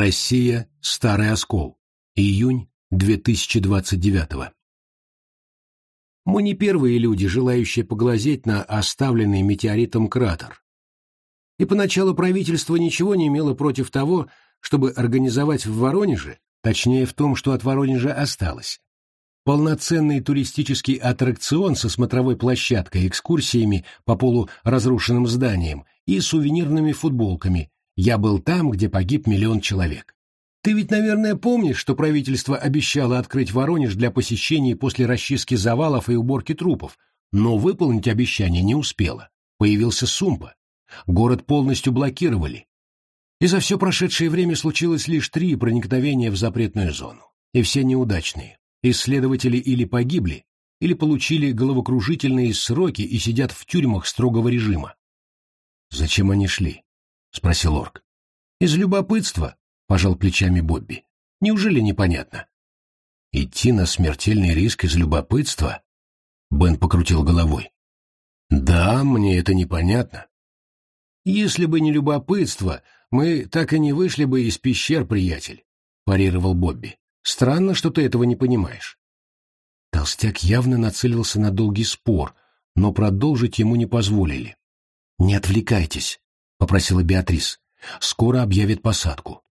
Россия. Старый оскол. Июнь 2029 Мы не первые люди, желающие поглазеть на оставленный метеоритом кратер. И поначалу правительство ничего не имело против того, чтобы организовать в Воронеже, точнее в том, что от Воронежа осталось, полноценный туристический аттракцион со смотровой площадкой, экскурсиями по полуразрушенным зданиям и сувенирными футболками «Я был там, где погиб миллион человек». Ты ведь, наверное, помнишь, что правительство обещало открыть Воронеж для посещений после расчистки завалов и уборки трупов, но выполнить обещание не успело. Появился Сумпа. Город полностью блокировали. И за все прошедшее время случилось лишь три проникновения в запретную зону. И все неудачные. Исследователи или погибли, или получили головокружительные сроки и сидят в тюрьмах строгого режима. «Зачем они шли?» — спросил Орк. «Из любопытства», — пожал плечами Бобби. «Неужели непонятно?» «Идти на смертельный риск из любопытства?» Бен покрутил головой. «Да, мне это непонятно. Если бы не любопытство, мы так и не вышли бы из пещер, приятель», — парировал Бобби. Странно, что ты этого не понимаешь. Толстяк явно нацелился на долгий спор, но продолжить ему не позволили. «Не отвлекайтесь», — попросила Беатрис. «Скоро объявят посадку».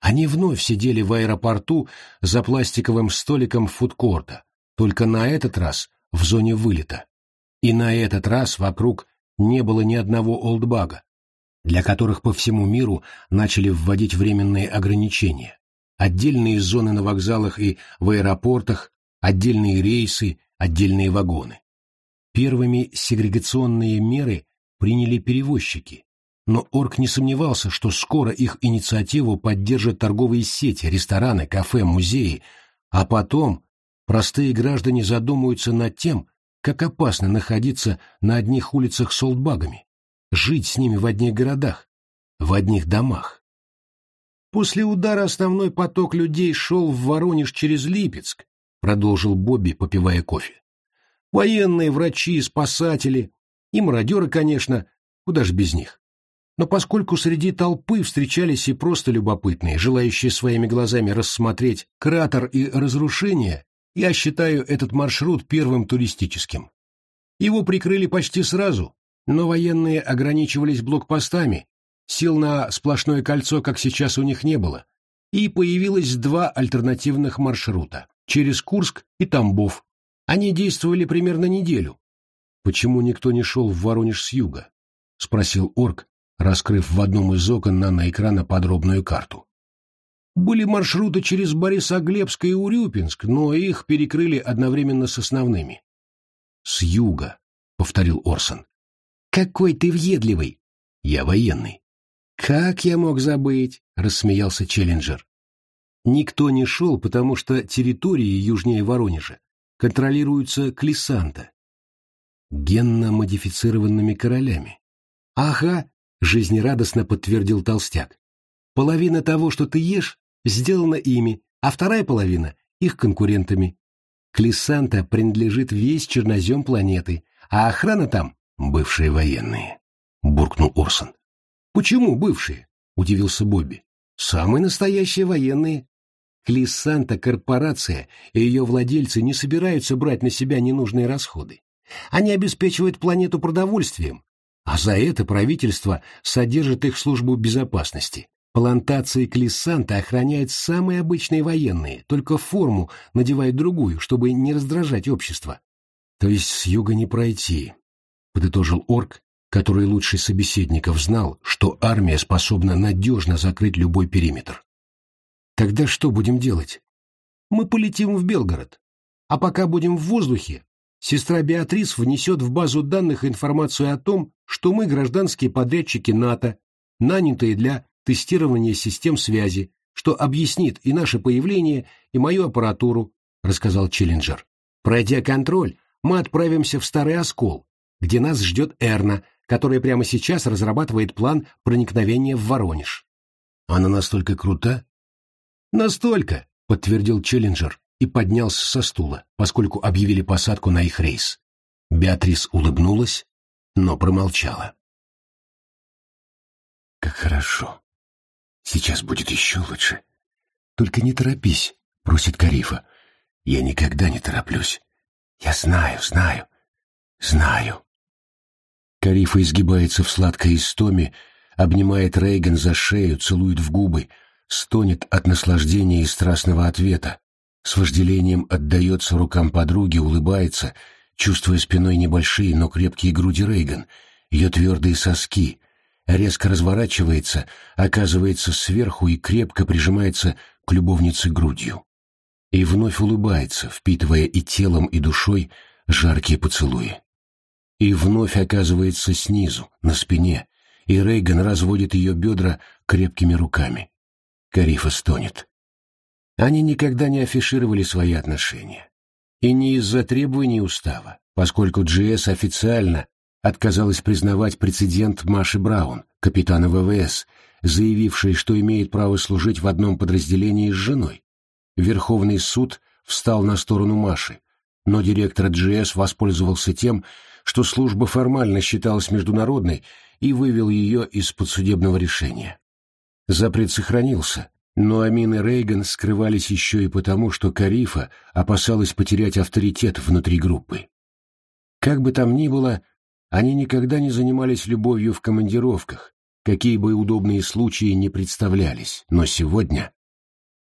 Они вновь сидели в аэропорту за пластиковым столиком фудкорта, только на этот раз в зоне вылета. И на этот раз вокруг не было ни одного олдбага, для которых по всему миру начали вводить временные ограничения отдельные зоны на вокзалах и в аэропортах, отдельные рейсы, отдельные вагоны. Первыми сегрегационные меры приняли перевозчики, но Орк не сомневался, что скоро их инициативу поддержат торговые сети, рестораны, кафе, музеи, а потом простые граждане задумаются над тем, как опасно находиться на одних улицах с олдбагами, жить с ними в одних городах, в одних домах. После удара основной поток людей шел в Воронеж через Липецк, продолжил Бобби, попивая кофе. Военные, врачи, спасатели и мародеры, конечно, куда ж без них. Но поскольку среди толпы встречались и просто любопытные, желающие своими глазами рассмотреть кратер и разрушения, я считаю этот маршрут первым туристическим. Его прикрыли почти сразу, но военные ограничивались блокпостами, Сил на сплошное кольцо, как сейчас, у них не было, и появилось два альтернативных маршрута – через Курск и Тамбов. Они действовали примерно неделю. «Почему никто не шел в Воронеж с юга?» – спросил Орк, раскрыв в одном из окон наноэкрана подробную карту. Были маршруты через Борисоглебск и Урюпинск, но их перекрыли одновременно с основными. «С юга», — повторил Орсон. «Какой ты въедливый!» «Я военный». «Как я мог забыть?» — рассмеялся Челленджер. Никто не шел, потому что территории южнее Воронежа контролируются Клисанта, генно-модифицированными королями. «Ага», — жизнерадостно подтвердил Толстяк. «Половина того, что ты ешь, сделана ими, а вторая половина — их конкурентами. Клисанта принадлежит весь чернозем планеты, а охрана там — бывшие военные», — буркнул Орсон. «Почему бывшие?» — удивился Бобби. «Самые настоящие военные. Клиссанта корпорация и ее владельцы не собираются брать на себя ненужные расходы. Они обеспечивают планету продовольствием, а за это правительство содержит их службу безопасности. Плантации Клиссанта охраняют самые обычные военные, только форму надевают другую, чтобы не раздражать общество. То есть с юга не пройти, — подытожил орк, который лучший собеседников знал, что армия способна надежно закрыть любой периметр. Тогда что будем делать? Мы полетим в Белгород. А пока будем в воздухе, сестра Беатрис внесет в базу данных информацию о том, что мы гражданские подрядчики НАТО, нанятые для тестирования систем связи, что объяснит и наше появление, и мою аппаратуру, рассказал Челленджер. Пройдя контроль, мы отправимся в Старый Оскол, где нас ждет Эрна, которая прямо сейчас разрабатывает план проникновения в Воронеж. Она настолько крута? Настолько, подтвердил Челленджер и поднялся со стула, поскольку объявили посадку на их рейс. Беатрис улыбнулась, но промолчала. Как хорошо. Сейчас будет еще лучше. Только не торопись, просит Карифа. Я никогда не тороплюсь. Я знаю, знаю, знаю. Карифа изгибается в сладкой истоме, обнимает Рейган за шею, целует в губы, стонет от наслаждения и страстного ответа, с вожделением отдается рукам подруги, улыбается, чувствуя спиной небольшие, но крепкие груди Рейган, ее твердые соски, резко разворачивается, оказывается сверху и крепко прижимается к любовнице грудью. И вновь улыбается, впитывая и телом, и душой жаркие поцелуи. И вновь оказывается снизу, на спине, и Рейган разводит ее бедра крепкими руками. Карифа стонет. Они никогда не афишировали свои отношения. И не из-за требований устава, поскольку GS официально отказалась признавать прецедент Маши Браун, капитана ВВС, заявившей, что имеет право служить в одном подразделении с женой. Верховный суд встал на сторону Маши, но директор GS воспользовался тем, что служба формально считалась международной и вывел ее из подсудебного решения. Запрет сохранился, но Амин и Рейган скрывались еще и потому, что Карифа опасалась потерять авторитет внутри группы. Как бы там ни было, они никогда не занимались любовью в командировках, какие бы удобные случаи не представлялись, но сегодня...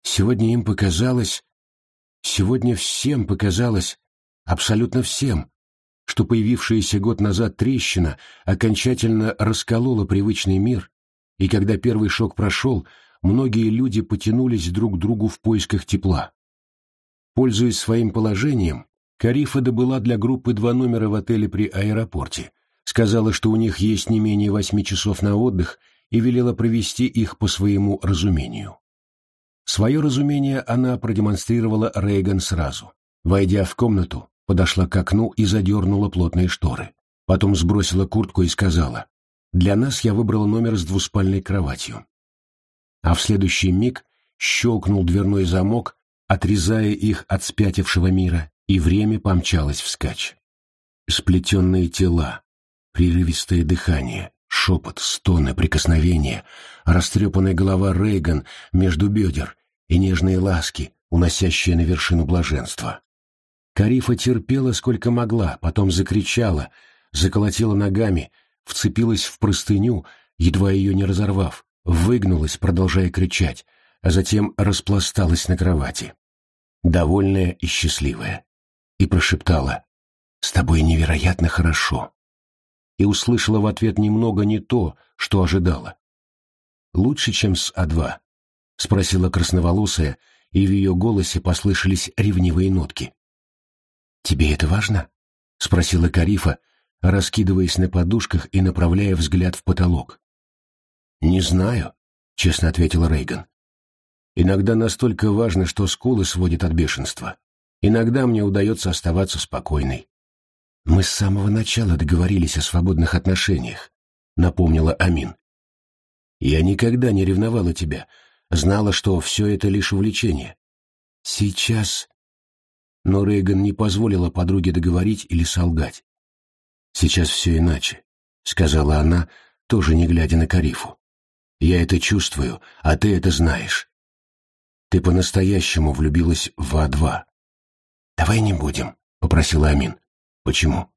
Сегодня им показалось... Сегодня всем показалось, абсолютно всем, что появившаяся год назад трещина окончательно расколола привычный мир, и когда первый шок прошел, многие люди потянулись друг к другу в поисках тепла. Пользуясь своим положением, Карифа добыла для группы два номера в отеле при аэропорте, сказала, что у них есть не менее восьми часов на отдых и велела провести их по своему разумению. Свое разумение она продемонстрировала Рейган сразу. Войдя в комнату, подошла к окну и задернула плотные шторы. Потом сбросила куртку и сказала, «Для нас я выбрала номер с двуспальной кроватью а в следующий миг щелкнул дверной замок, отрезая их от спятившего мира, и время помчалось вскачь. Сплетенные тела, прерывистое дыхание, шепот, стоны, прикосновения, растрепанная голова Рейган между бедер и нежные ласки, уносящие на вершину блаженства. Карифа терпела сколько могла, потом закричала, заколотила ногами, вцепилась в простыню, едва ее не разорвав, выгнулась, продолжая кричать, а затем распласталась на кровати, довольная и счастливая, и прошептала «С тобой невероятно хорошо», и услышала в ответ немного не то, что ожидала. «Лучше, чем с А2?» — спросила красноволосая, и в ее голосе послышались ревнивые нотки. «Тебе это важно?» — спросила Карифа, раскидываясь на подушках и направляя взгляд в потолок. «Не знаю», — честно ответила Рейган. «Иногда настолько важно, что скулы сводит от бешенства. Иногда мне удается оставаться спокойной». «Мы с самого начала договорились о свободных отношениях», — напомнила Амин. «Я никогда не ревновала тебя, знала, что все это лишь увлечение. Сейчас...» Но Рейган не позволила подруге договорить или солгать. «Сейчас все иначе», — сказала она, тоже не глядя на Карифу. Я это чувствую, а ты это знаешь. Ты по-настоящему влюбилась в А2. Давай не будем, попросила Амин. Почему?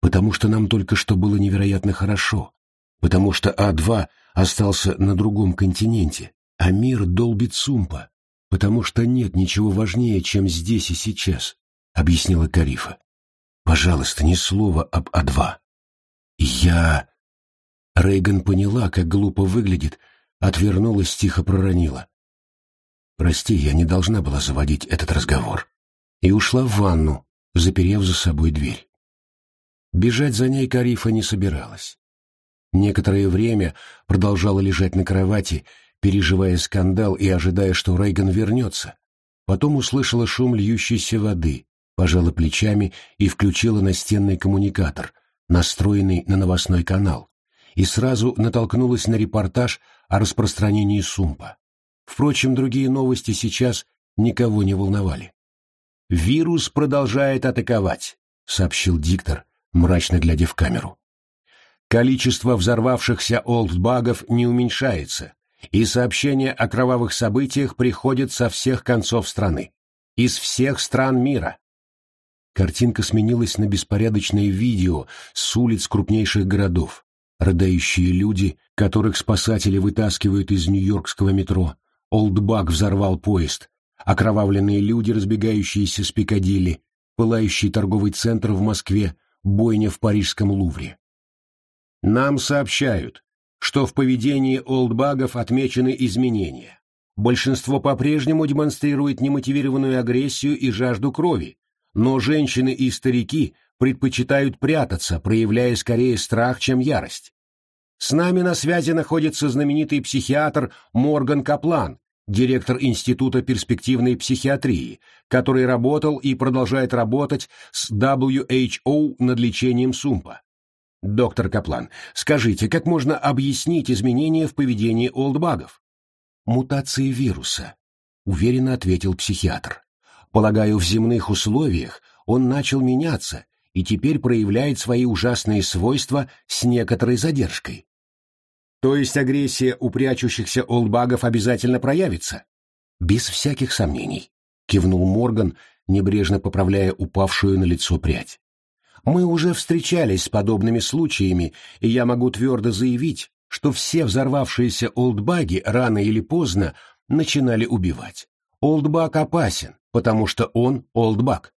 Потому что нам только что было невероятно хорошо. Потому что А2 остался на другом континенте, а мир долбит сумпа. Потому что нет ничего важнее, чем здесь и сейчас, объяснила Карифа. Пожалуйста, ни слова об А2. Я... Рейган поняла, как глупо выглядит, отвернулась, тихо проронила. «Прости, я не должна была заводить этот разговор». И ушла в ванну, заперев за собой дверь. Бежать за ней Карифа не собиралась. Некоторое время продолжала лежать на кровати, переживая скандал и ожидая, что Рейган вернется. Потом услышала шум льющейся воды, пожала плечами и включила настенный коммуникатор, настроенный на новостной канал, и сразу натолкнулась на репортаж о распространении сумпа. Впрочем, другие новости сейчас никого не волновали. «Вирус продолжает атаковать», — сообщил диктор, мрачно глядя в камеру. «Количество взорвавшихся олдбагов не уменьшается, И сообщения о кровавых событиях приходят со всех концов страны. Из всех стран мира. Картинка сменилась на беспорядочное видео с улиц крупнейших городов. Рыдающие люди, которых спасатели вытаскивают из нью-йоркского метро. Олдбак взорвал поезд. Окровавленные люди, разбегающиеся с Пикадилли. Пылающий торговый центр в Москве. Бойня в парижском Лувре. Нам сообщают, что в поведении олдбагов отмечены изменения. Большинство по-прежнему демонстрирует немотивированную агрессию и жажду крови, но женщины и старики предпочитают прятаться, проявляя скорее страх, чем ярость. С нами на связи находится знаменитый психиатр Морган Каплан, директор Института перспективной психиатрии, который работал и продолжает работать с WHO над лечением сумпа. Доктор Каплан, скажите, как можно объяснить изменения в поведении олдбагов? Мутации вируса, уверенно ответил психиатр. Полагаю, в земных условиях он начал меняться и теперь проявляет свои ужасные свойства с некоторой задержкой. То есть агрессия у прячущихся олдбагов обязательно проявится? Без всяких сомнений, кивнул Морган, небрежно поправляя упавшую на лицо прядь. Мы уже встречались с подобными случаями, и я могу твердо заявить, что все взорвавшиеся олдбаги рано или поздно начинали убивать. Олдбаг опасен, потому что он олдбаг.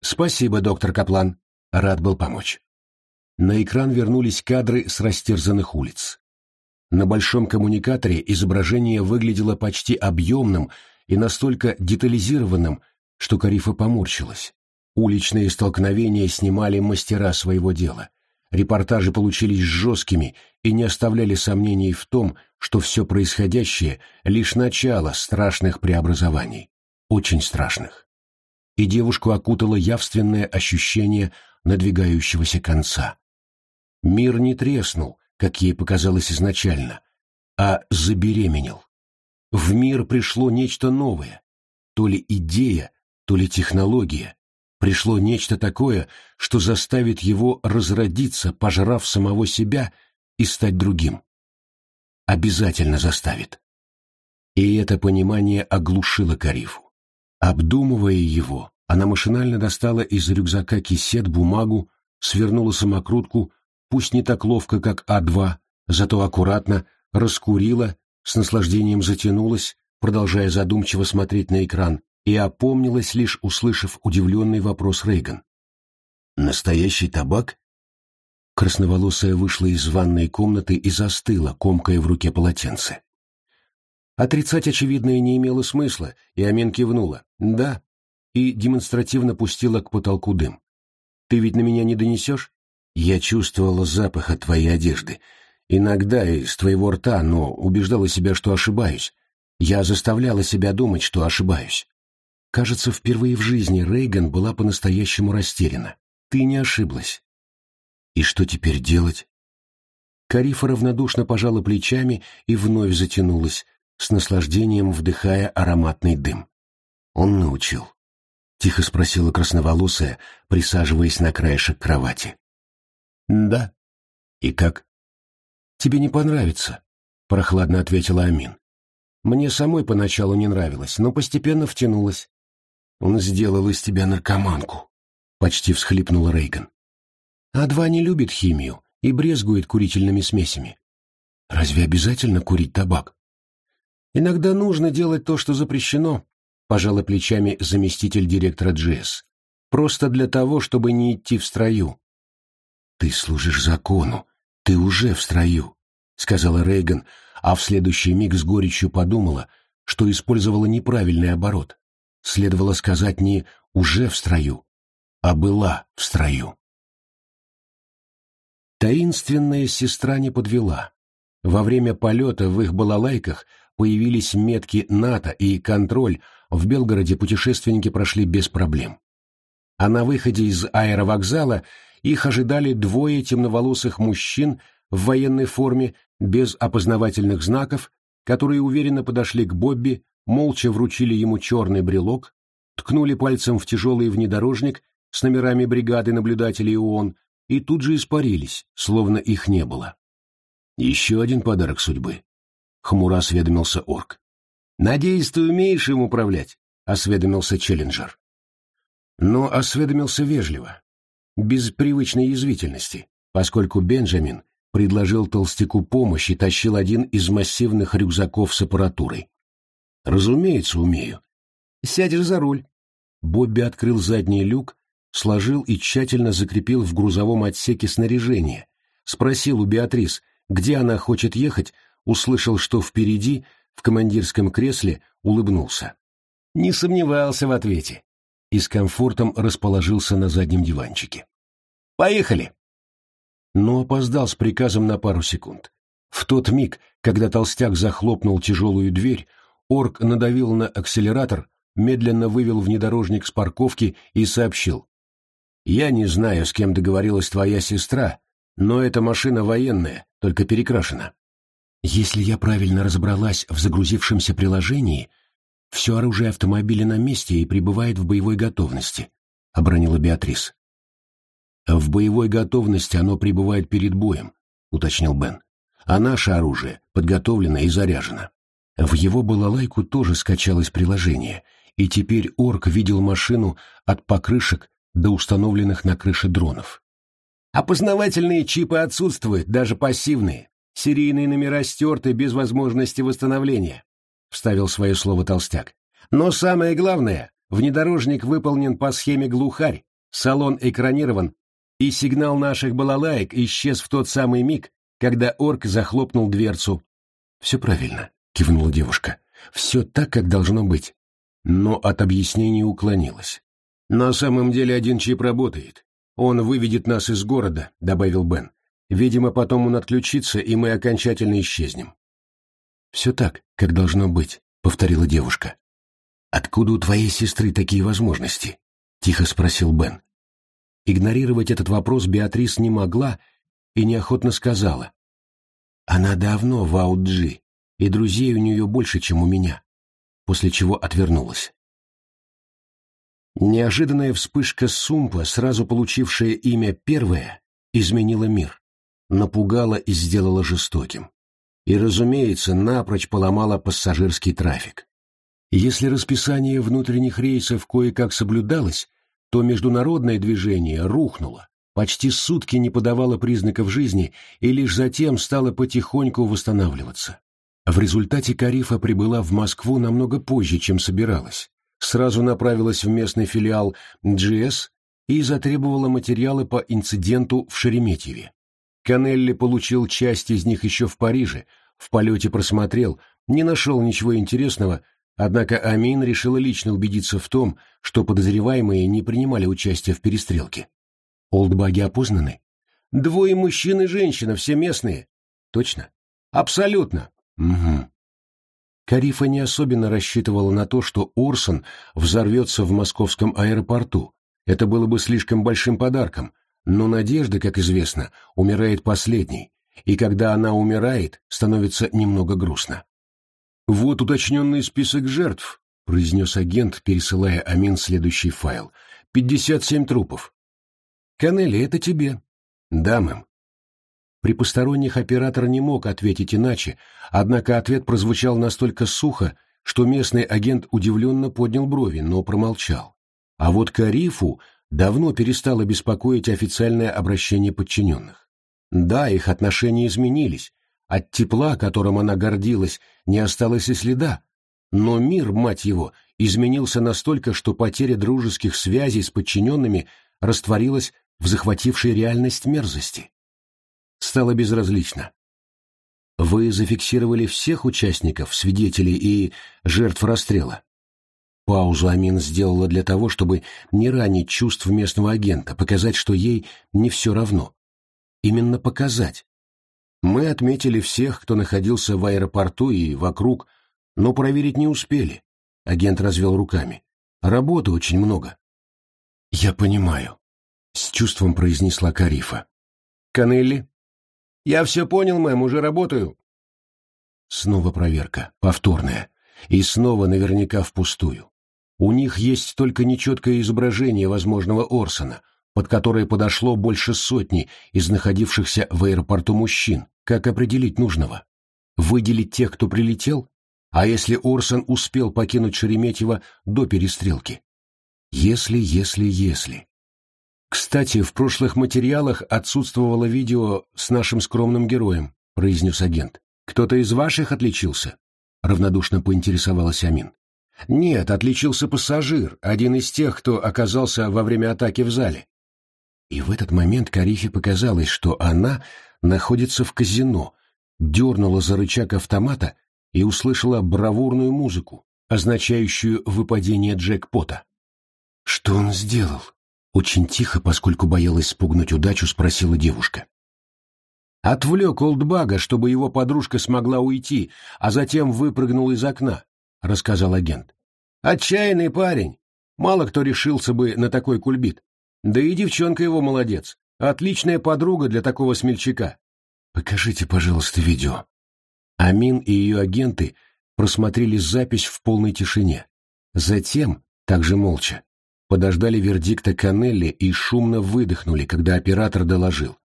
Спасибо, доктор Каплан. Рад был помочь. На экран вернулись кадры с растерзанных улиц. На большом коммуникаторе изображение выглядело почти объемным и настолько детализированным, что Карифа поморщилась. Уличные столкновения снимали мастера своего дела. Репортажи получились жесткими и не оставляли сомнений в том, что все происходящее — лишь начало страшных преобразований. Очень страшных. И девушку окутало явственное ощущение надвигающегося конца. Мир не треснул, как ей показалось изначально, а забеременел. В мир пришло нечто новое, то ли идея, то ли технология, пришло нечто такое, что заставит его разродиться, пожрав самого себя и стать другим. Обязательно заставит. И это понимание оглушило Карифу. Обдумывая его, она машинально достала из рюкзака кисет, бумагу, свернула самокрутку, пусть не так ловко, как А2, зато аккуратно, раскурила, с наслаждением затянулась, продолжая задумчиво смотреть на экран, и опомнилась, лишь услышав удивленный вопрос Рейган. «Настоящий табак?» Красноволосая вышла из ванной комнаты и застыла, комкая в руке полотенце. Отрицать очевидное не имело смысла, и Амин кивнула. «Да», и демонстративно пустила к потолку дым. «Ты ведь на меня не донесешь?» «Я чувствовала запах от твоей одежды. Иногда из твоего рта, но убеждала себя, что ошибаюсь. Я заставляла себя думать, что ошибаюсь. Кажется, впервые в жизни Рейган была по-настоящему растеряна. Ты не ошиблась. И что теперь делать? Карифа равнодушно пожала плечами и вновь затянулась, с наслаждением вдыхая ароматный дым. Он научил. Тихо спросила красноволосая, присаживаясь на краешек кровати. «Да». «И как?» «Тебе не понравится», — прохладно ответила Амин. «Мне самой поначалу не нравилось, но постепенно втянулась. Он сделал из тебя наркоманку, — почти всхлипнул Рейган. А2 не любит химию и брезгует курительными смесями. Разве обязательно курить табак? Иногда нужно делать то, что запрещено, — пожала плечами заместитель директора GS. Просто для того, чтобы не идти в строю. Ты служишь закону, ты уже в строю, — сказала Рейган, а в следующий миг с горечью подумала, что использовала неправильный оборот. Следовало сказать не «уже в строю», а «была в строю». Таинственная сестра не подвела. Во время полета в их балалайках появились метки НАТО и контроль, в Белгороде путешественники прошли без проблем. А на выходе из аэровокзала их ожидали двое темноволосых мужчин в военной форме, без опознавательных знаков, которые уверенно подошли к Бобби, молча вручили ему черный брелок, ткнули пальцем в тяжелый внедорожник с номерами бригады наблюдателей ООН и тут же испарились, словно их не было. Еще один подарок судьбы. Хмуро осведомился орк. «Надеюсь, ты умеешь им управлять?» — осведомился Челленджер. Но осведомился вежливо, без привычной язвительности, поскольку Бенджамин предложил толстяку помощь и тащил один из массивных рюкзаков с аппаратурой. «Разумеется, умею. Сядешь за руль». Бобби открыл задний люк, сложил и тщательно закрепил в грузовом отсеке снаряжение, спросил у Беатрис, где она хочет ехать, услышал, что впереди, в командирском кресле, улыбнулся. Не сомневался в ответе и с комфортом расположился на заднем диванчике. «Поехали!» Но опоздал с приказом на пару секунд. В тот миг, когда толстяк захлопнул тяжелую дверь, орк надавил на акселератор, медленно вывел внедорожник с парковки и сообщил. «Я не знаю, с кем договорилась твоя сестра, но эта машина военная, только перекрашена. Если я правильно разобралась в загрузившемся приложении, все оружие автомобиля на месте и пребывает в боевой готовности, — обронила Беатрис. В боевой готовности оно пребывает перед боем, — уточнил Бен. А наше оружие подготовлено и заряжено. В его балалайку тоже скачалось приложение, и теперь орк видел машину от покрышек до установленных на крыше дронов. Опознавательные чипы отсутствуют, даже пассивные. Серийные номера стерты без возможности восстановления, — вставил свое слово толстяк. Но самое главное, внедорожник выполнен по схеме глухарь, салон экранирован, и сигнал наших балалаек исчез в тот самый миг, когда орк захлопнул дверцу. «Все правильно», — кивнула девушка. «Все так, как должно быть». Но от объяснений уклонилась. «На самом деле один чип работает. Он выведет нас из города», — добавил Бен. Видимо, потом он отключится, и мы окончательно исчезнем. «Все так, как должно быть», — повторила девушка. «Откуда у твоей сестры такие возможности?» — тихо спросил Бен. Игнорировать этот вопрос Беатрис не могла и неохотно сказала. «Она давно в Ауджи, и друзей у нее больше, чем у меня», после чего отвернулась. Неожиданная вспышка Сумпа, сразу получившая имя «Первая», изменила мир напугала и сделала жестоким. И, разумеется, напрочь поломала пассажирский трафик. Если расписание внутренних рейсов кое-как соблюдалось, то международное движение рухнуло, почти сутки не подавало признаков жизни и лишь затем стало потихоньку восстанавливаться. В результате Карифа прибыла в Москву намного позже, чем собиралась. Сразу направилась в местный филиал GS и затребовала материалы по инциденту в Шереметьеве. Канелли получил часть из них еще в Париже, в полете просмотрел, не нашел ничего интересного, однако Амин решила лично убедиться в том, что подозреваемые не принимали участия в перестрелке. Олдбаги опознаны? Двое мужчин и женщина, все местные. Точно? Абсолютно. Угу. Карифа не особенно рассчитывала на то, что Орсон взорвется в московском аэропорту. Это было бы слишком большим подарком, но надежда, как известно, умирает последней, и когда она умирает, становится немного грустно. «Вот уточненный список жертв», — произнес агент, пересылая Амин следующий файл. «Пятьдесят семь трупов». «Канелли, это тебе». «Да, мэм». При посторонних оператор не мог ответить иначе, однако ответ прозвучал настолько сухо, что местный агент удивленно поднял брови, но промолчал. А вот Карифу давно перестало беспокоить официальное обращение подчиненных. Да, их отношения изменились, от тепла, которым она гордилась, не осталось и следа, но мир, мать его, изменился настолько, что потеря дружеских связей с подчиненными растворилась в захватившей реальность мерзости. Стало безразлично. Вы зафиксировали всех участников, свидетелей и жертв расстрела? Паузу Амин сделала для того, чтобы не ранить чувств местного агента, показать, что ей не все равно. Именно показать. Мы отметили всех, кто находился в аэропорту и вокруг, но проверить не успели. Агент развел руками. Работы очень много. Я понимаю, с чувством произнесла Карифа. Канелли? Я все понял, мэм, уже работаю. Снова проверка, повторная, и снова наверняка впустую. У них есть только нечеткое изображение возможного Орсона, под которое подошло больше сотни из находившихся в аэропорту мужчин. Как определить нужного? Выделить тех, кто прилетел? А если Орсон успел покинуть Шереметьево до перестрелки? Если, если, если. Кстати, в прошлых материалах отсутствовало видео с нашим скромным героем, произнес агент. Кто-то из ваших отличился? Равнодушно поинтересовалась Амин. Нет, отличился пассажир, один из тех, кто оказался во время атаки в зале. И в этот момент Карихе показалось, что она находится в казино, дернула за рычаг автомата и услышала бравурную музыку, означающую выпадение джекпота. «Что он сделал?» Очень тихо, поскольку боялась спугнуть удачу, спросила девушка. «Отвлек Олдбага, чтобы его подружка смогла уйти, а затем выпрыгнул из окна», — рассказал агент. «Отчаянный парень. Мало кто решился бы на такой кульбит. Да и девчонка его молодец. Отличная подруга для такого смельчака. Покажите, пожалуйста, видео. Амин и ее агенты просмотрели запись в полной тишине. Затем, также молча, подождали вердикта Канелли и шумно выдохнули, когда оператор доложил.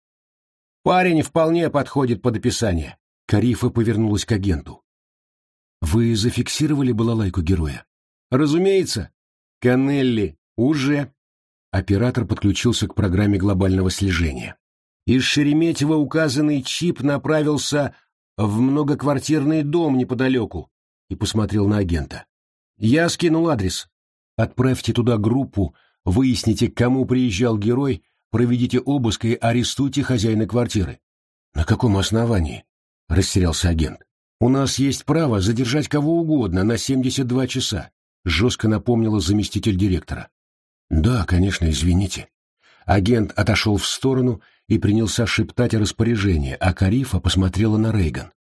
«Парень вполне подходит под описание». Карифа повернулась к агенту. «Вы зафиксировали балалайку героя?» «Разумеется. Канелли. Уже». Оператор подключился к программе глобального слежения. Из Шереметьево указанный чип направился в многоквартирный дом неподалеку и посмотрел на агента. «Я скинул адрес. Отправьте туда группу, выясните, к кому приезжал герой, проведите обыск и арестуйте хозяина квартиры». «На каком основании?» — растерялся агент. «У нас есть право задержать кого угодно на 72 часа», — жестко напомнила заместитель директора. «Да, конечно, извините». Агент отошел в сторону и принялся шептать распоряжение, а Карифа посмотрела на Рейган.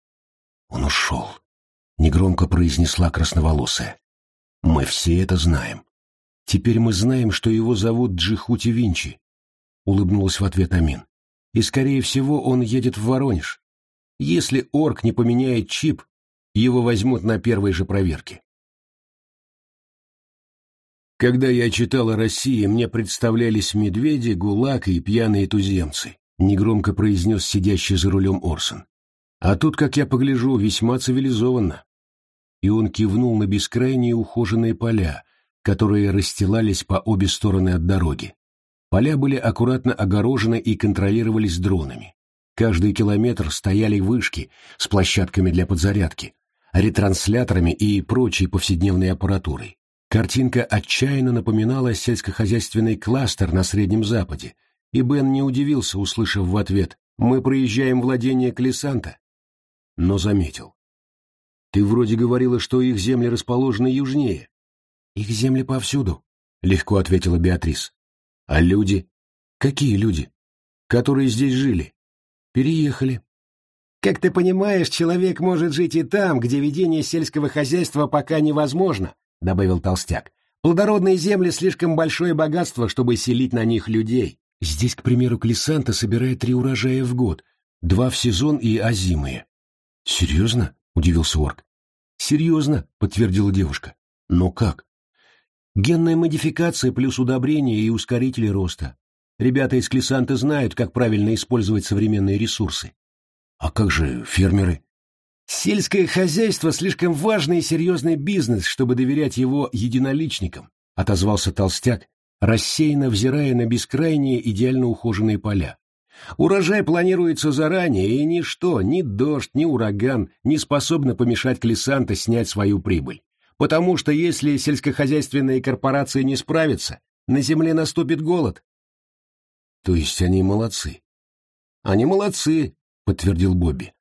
«Он ушел», — негромко произнесла красноволосая. «Мы все это знаем. Теперь мы знаем, что его зовут Джихути Винчи», — улыбнулась в ответ Амин. «И, скорее всего, он едет в Воронеж. Если орк не поменяет чип, его возьмут на первой же проверке». Когда я читал о России, мне представлялись медведи, гулаг и пьяные туземцы, негромко произнес сидящий за рулем Орсон. А тут, как я погляжу, весьма цивилизованно. И он кивнул на бескрайние ухоженные поля, которые расстилались по обе стороны от дороги. Поля были аккуратно огорожены и контролировались дронами. Каждый километр стояли вышки с площадками для подзарядки, ретрансляторами и прочей повседневной аппаратурой. Картинка отчаянно напоминала сельскохозяйственный кластер на Среднем Западе, и Бен не удивился, услышав в ответ «Мы проезжаем владение Клесанта». Но заметил. «Ты вроде говорила, что их земли расположены южнее». «Их земли повсюду», — легко ответила Беатрис. «А люди? Какие люди? Которые здесь жили?» «Переехали». «Как ты понимаешь, человек может жить и там, где ведение сельского хозяйства пока невозможно», — добавил Толстяк. «Плодородные земли — слишком большое богатство, чтобы селить на них людей. Здесь, к примеру, Клисанта собирает три урожая в год, два в сезон и озимые». «Серьезно?» — удивился Орк. «Серьезно», — подтвердила девушка. «Но как?» «Генная модификация плюс удобрения и ускорители роста. Ребята из Клисанта знают, как правильно использовать современные ресурсы». «А как же фермеры?» Сельское хозяйство слишком важный и серьезный бизнес, чтобы доверять его единоличникам, отозвался толстяк, рассеянно взирая на бескрайние идеально ухоженные поля. Урожай планируется заранее, и ничто, ни дождь, ни ураган не способны помешать Клесанта снять свою прибыль. Потому что если сельскохозяйственные корпорации не справятся, на земле наступит голод. То есть они молодцы. Они молодцы, подтвердил Бобби.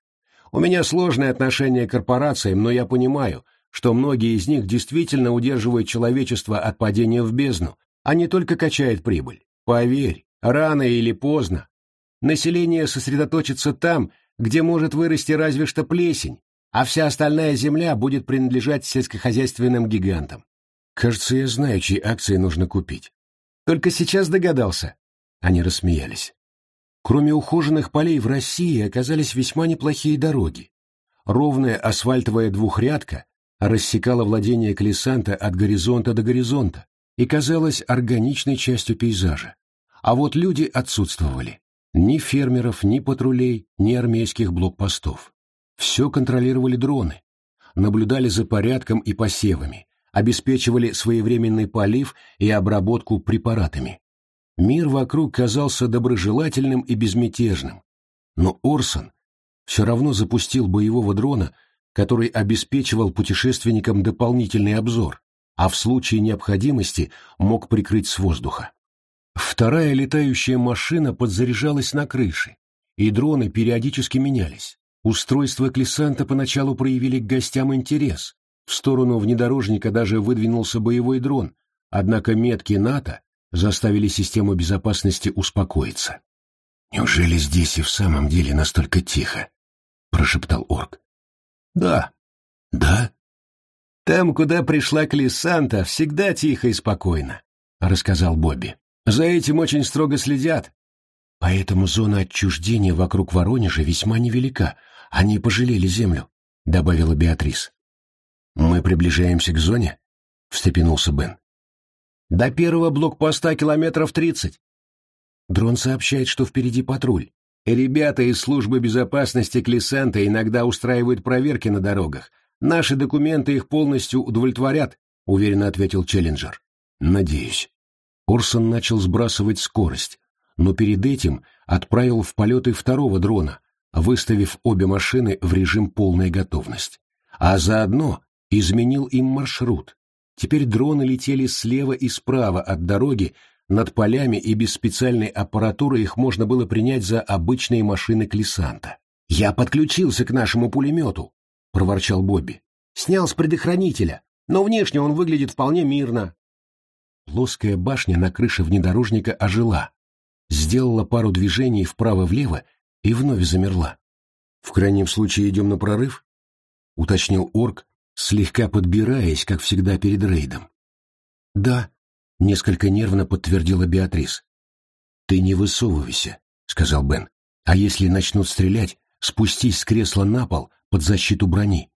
У меня сложное отношение к корпорациям, но я понимаю, что многие из них действительно удерживают человечество от падения в бездну, а не только качают прибыль. Поверь, рано или поздно население сосредоточится там, где может вырасти разве что плесень, а вся остальная земля будет принадлежать сельскохозяйственным гигантам. Кажется, я знаю, чьи акции нужно купить. Только сейчас догадался. Они рассмеялись. Кроме ухоженных полей в России оказались весьма неплохие дороги. Ровная асфальтовая двухрядка рассекала владение Клесанта от горизонта до горизонта и казалась органичной частью пейзажа. А вот люди отсутствовали. Ни фермеров, ни патрулей, ни армейских блокпостов. Все контролировали дроны, наблюдали за порядком и посевами, обеспечивали своевременный полив и обработку препаратами. Мир вокруг казался доброжелательным и безмятежным, но Орсон все равно запустил боевого дрона, который обеспечивал путешественникам дополнительный обзор, а в случае необходимости мог прикрыть с воздуха. Вторая летающая машина подзаряжалась на крыше, и дроны периодически менялись. Устройства Клесанта поначалу проявили к гостям интерес. В сторону внедорожника даже выдвинулся боевой дрон, однако метки НАТО заставили систему безопасности успокоиться. «Неужели здесь и в самом деле настолько тихо?» — прошептал орк. «Да». «Да?» «Там, куда пришла Клисанта, всегда тихо и спокойно», — рассказал Бобби. «За этим очень строго следят. Поэтому зона отчуждения вокруг Воронежа весьма невелика. Они пожалели землю», — добавила Беатрис. «Мы приближаемся к зоне?» — встрепенулся Бен. «До первого блокпоста километров тридцать. Дрон сообщает, что впереди патруль. Ребята из службы безопасности Клесента иногда устраивают проверки на дорогах. Наши документы их полностью удовлетворят, уверенно ответил Челленджер. Надеюсь. Орсон начал сбрасывать скорость, но перед этим отправил в полеты второго дрона, выставив обе машины в режим полной готовность. А заодно изменил им маршрут. Теперь дроны летели слева и справа от дороги над полями и без специальной аппаратуры их можно было принять за обычные машины Клисанта. «Я подключился к нашему пулемету», — проворчал Бобби. «Снял с предохранителя, но внешне он выглядит вполне мирно». Плоская башня на крыше внедорожника ожила, сделала пару движений вправо-влево и вновь замерла. «В крайнем случае идем на прорыв?» — уточнил орк, слегка подбираясь, как всегда перед рейдом. «Да», Несколько нервно подтвердила Беатрис. «Ты не высовывайся», — сказал Бен. «А если начнут стрелять, спустись с кресла на пол под защиту брони».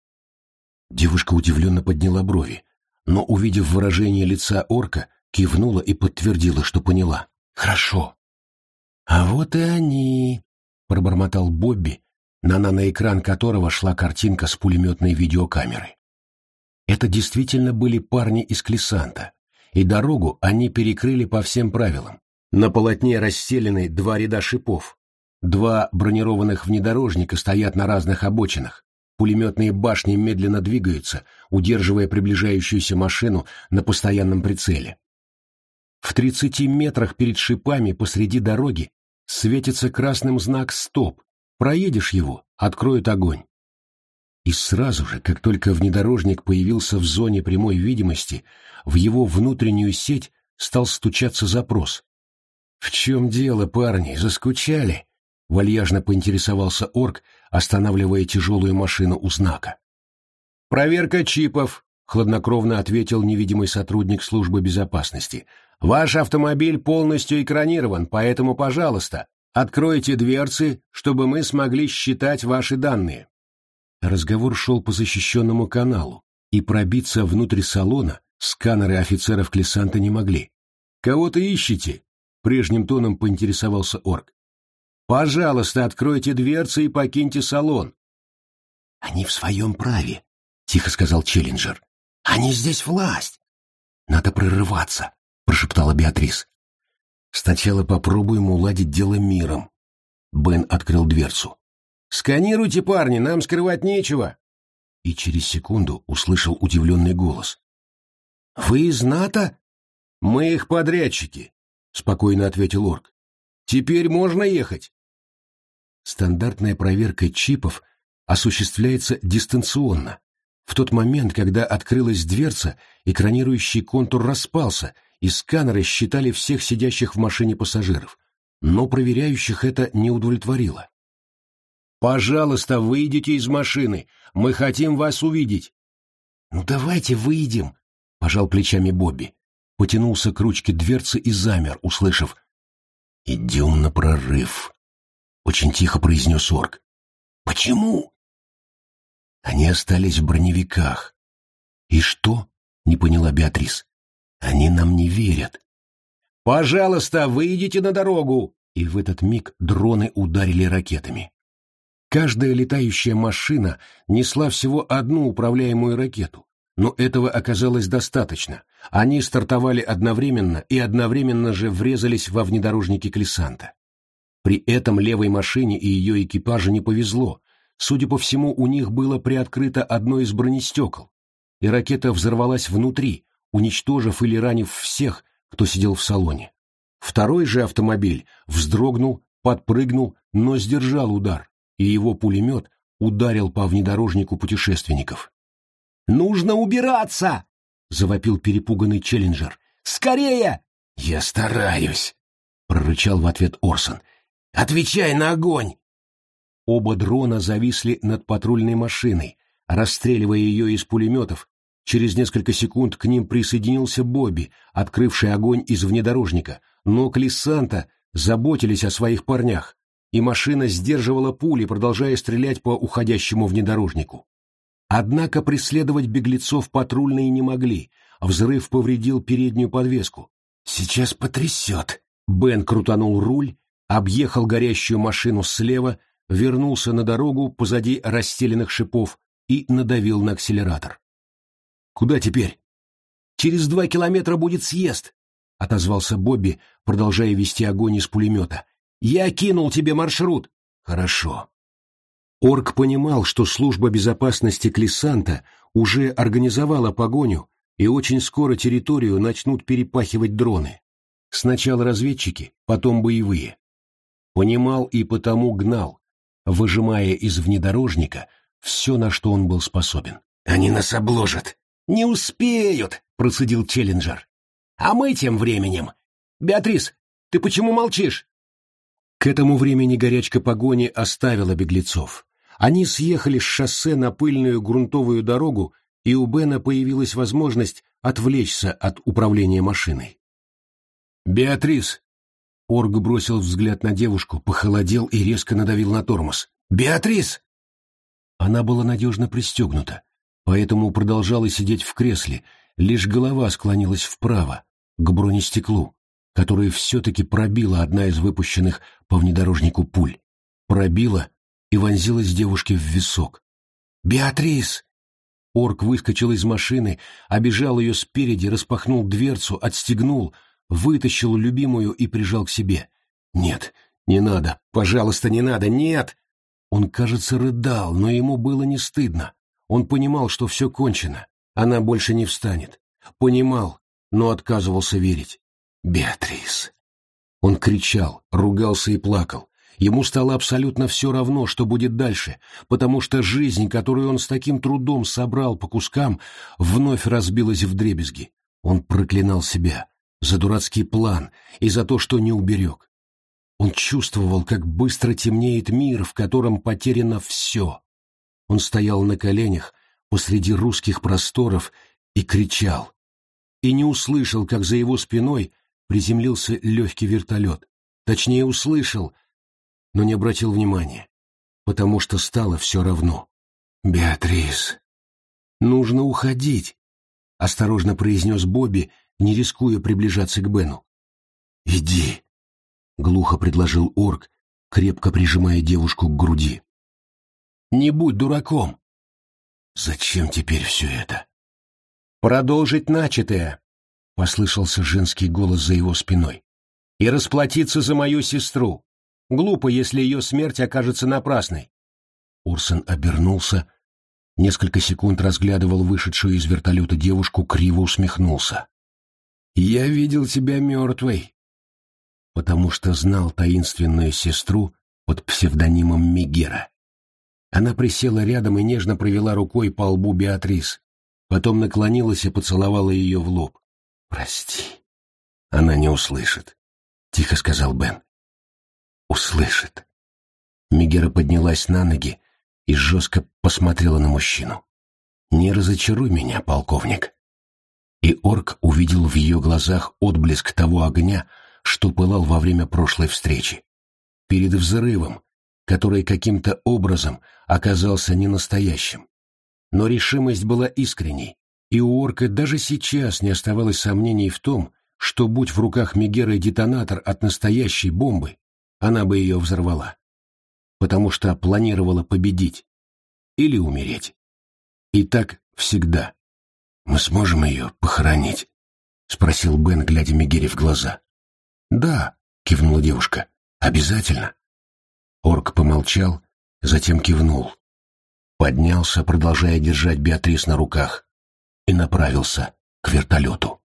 Девушка удивленно подняла брови, но, увидев выражение лица орка, кивнула и подтвердила, что поняла. «Хорошо». «А вот и они», — пробормотал Бобби, на наноэкран которого шла картинка с пулеметной видеокамерой. Это действительно были парни из Клесанта, и дорогу они перекрыли по всем правилам. На полотне расстелены два ряда шипов. Два бронированных внедорожника стоят на разных обочинах. Пулеметные башни медленно двигаются, удерживая приближающуюся машину на постоянном прицеле. В 30 метрах перед шипами посреди дороги светится красным знак «Стоп». Проедешь его — откроют огонь. И сразу же, как только внедорожник появился в зоне прямой видимости, в его внутреннюю сеть стал стучаться запрос. «В чем дело, парни, заскучали?» — вальяжно поинтересовался орк, останавливая тяжелую машину у знака. «Проверка чипов», — хладнокровно ответил невидимый сотрудник службы безопасности. «Ваш автомобиль полностью экранирован, поэтому, пожалуйста, откройте дверцы, чтобы мы смогли считать ваши данные». Разговор шел по защищенному каналу, и пробиться внутрь салона сканеры офицеров Клесанта не могли. «Кого-то ищете?» — прежним тоном поинтересовался орк. «Пожалуйста, откройте дверцы и покиньте салон». «Они в своем праве», — тихо сказал Челленджер. «Они здесь власть». «Надо прорываться», — прошептала Беатрис. «Сначала попробуем уладить дело миром». Бен открыл дверцу. «Сканируйте, парни, нам скрывать нечего!» И через секунду услышал удивленный голос. «Вы из НАТО?» «Мы их подрядчики», — спокойно ответил Орк. «Теперь можно ехать». Стандартная проверка чипов осуществляется дистанционно. В тот момент, когда открылась дверца, экранирующий контур распался, и сканеры считали всех сидящих в машине пассажиров. Но проверяющих это не удовлетворило. Пожалуйста, выйдите из машины. Мы хотим вас увидеть. Ну давайте выйдем, пожал плечами Бобби. Потянулся к ручке дверцы и замер, услышав «Идем на прорыв», — очень тихо произнес орк. «Почему?» Они остались в броневиках. «И что?» — не поняла Беатрис. «Они нам не верят». «Пожалуйста, выйдите на дорогу!» И в этот миг дроны ударили ракетами. Каждая летающая машина несла всего одну управляемую ракету, но этого оказалось достаточно. Они стартовали одновременно и одновременно же врезались во внедорожники Клесанта. При этом левой машине и ее экипажу не повезло. Судя по всему, у них было приоткрыто одно из бронестекол, и ракета взорвалась внутри, уничтожив или ранив всех, кто сидел в салоне. Второй же автомобиль вздрогнул, подпрыгнул, но сдержал удар, и его пулемет ударил по внедорожнику путешественников. «Нужно убираться!» — завопил перепуганный Челленджер. «Скорее!» «Я стараюсь!» — прорычал в ответ Орсон. «Отвечай на огонь!» Оба дрона зависли над патрульной машиной, расстреливая ее из пулеметов. Через несколько секунд к ним присоединился Бобби, открывший огонь из внедорожника, но Клиссанта заботились о своих парнях, и машина сдерживала пули, продолжая стрелять по уходящему внедорожнику. Однако преследовать беглецов патрульные не могли, взрыв повредил переднюю подвеску. «Сейчас потрясет!» Бен крутанул руль, объехал горящую машину слева, вернулся на дорогу позади расстеленных шипов и надавил на акселератор. «Куда теперь?» «Через два километра будет съезд», — отозвался Бобби, продолжая вести огонь из пулемета. «Я кинул тебе маршрут». «Хорошо». Орк понимал, что служба безопасности Клисанта уже организовала погоню, и очень скоро территорию начнут перепахивать дроны. Сначала разведчики, потом боевые. Понимал и потому гнал, выжимая из внедорожника все, на что он был способен. «Они нас обложат!» «Не успеют!» — процедил Челленджер. «А мы тем временем...» «Беатрис, ты почему молчишь?» К этому времени горячка погони оставила беглецов. Они съехали с шоссе на пыльную грунтовую дорогу, и у Бена появилась возможность отвлечься от управления машиной. «Беатрис!» Орг бросил взгляд на девушку, похолодел и резко надавил на тормоз. «Беатрис!» Она была надежно пристегнута, поэтому продолжала сидеть в кресле, лишь голова склонилась вправо, к бронестеклу, которое все-таки пробила одна из выпущенных по внедорожнику пуль. Пробила и вонзилась девушке в висок. «Беатрис!» Орк выскочил из машины, обежал ее спереди, распахнул дверцу, отстегнул, вытащил любимую и прижал к себе. «Нет, не надо, пожалуйста, не надо, нет!» Он, кажется, рыдал, но ему было не стыдно. Он понимал, что все кончено, она больше не встанет. Понимал, но отказывался верить. «Беатрис!» Он кричал, ругался и плакал. Ему стало абсолютно все равно, что будет дальше, потому что жизнь, которую он с таким трудом собрал по кускам, вновь разбилась в дребезги. Он проклинал себя за дурацкий план и за то, что не уберег. Он чувствовал, как быстро темнеет мир, в котором потеряно все. Он стоял на коленях посреди русских просторов и кричал. И не услышал, как за его спиной приземлился легкий вертолет. Точнее, услышал, но не обратил внимания, потому что стало все равно. «Беатрис, нужно уходить», — осторожно произнес Бобби, не рискуя приближаться к Бену. «Иди», — глухо предложил орк, крепко прижимая девушку к груди. «Не будь дураком!» «Зачем теперь все это?» «Продолжить начатое», — послышался женский голос за его спиной, «и расплатиться за мою сестру. Глупо, если ее смерть окажется напрасной». Урсон обернулся, несколько секунд разглядывал вышедшую из вертолета девушку, криво усмехнулся. «Я видел тебя мертвой», потому что знал таинственную сестру под псевдонимом Мигера. Она присела рядом и нежно провела рукой по лбу Беатрис, потом наклонилась и поцеловала ее в лоб. «Прости». «Она не услышит», — тихо сказал Бен. «Услышит». Мигера поднялась на ноги и жестко посмотрела на мужчину. «Не разочаруй меня, полковник». И орк увидел в ее глазах отблеск того огня, что пылал во время прошлой встречи. Перед взрывом, который каким-то образом оказался ненастоящим. Но решимость была искренней, и у орка даже сейчас не оставалось сомнений в том, что, будь в руках Мегеры детонатор от настоящей бомбы, она бы ее взорвала. потому что планировала победить или умереть. И так всегда. «Мы сможем ее похоронить?» — спросил Бен, глядя Мегере в глаза. «Да», — кивнула девушка, — «обязательно». Орк помолчал, затем кивнул. Поднялся, продолжая держать Беатрис на руках, и направился к вертолету.